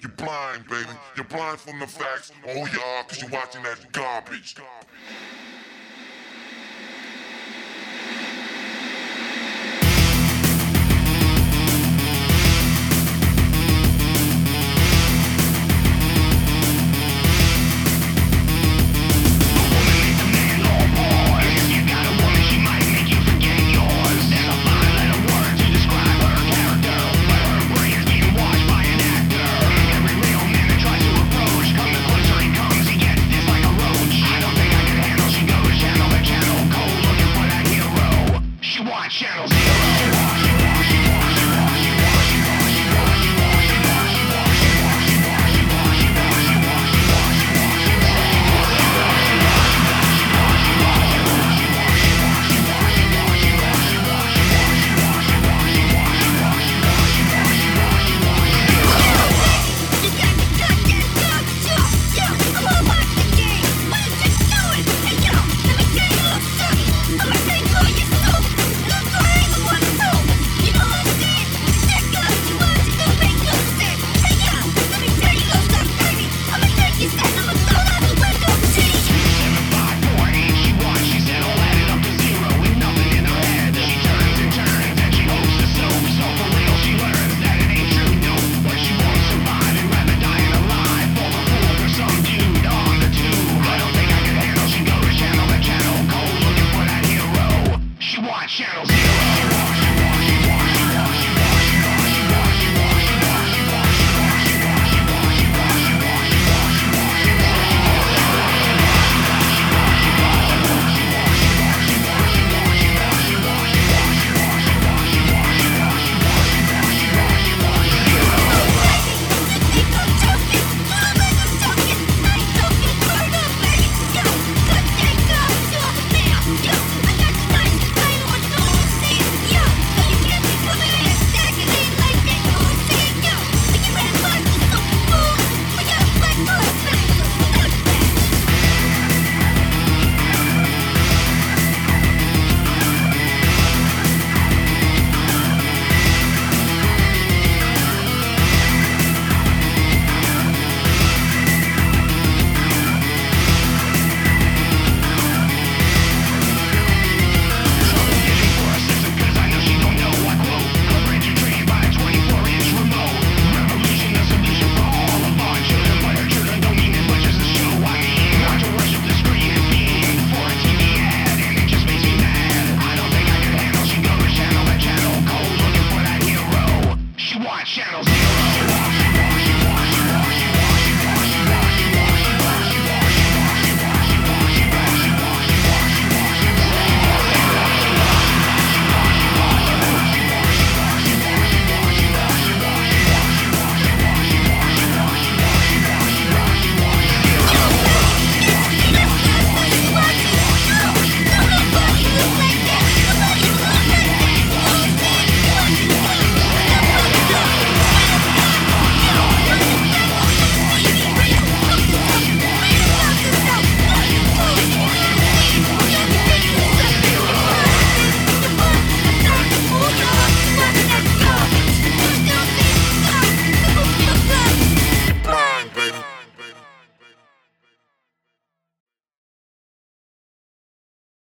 You're blind, baby. You're blind from the facts. Oh, y'all, because you're watching that garbage.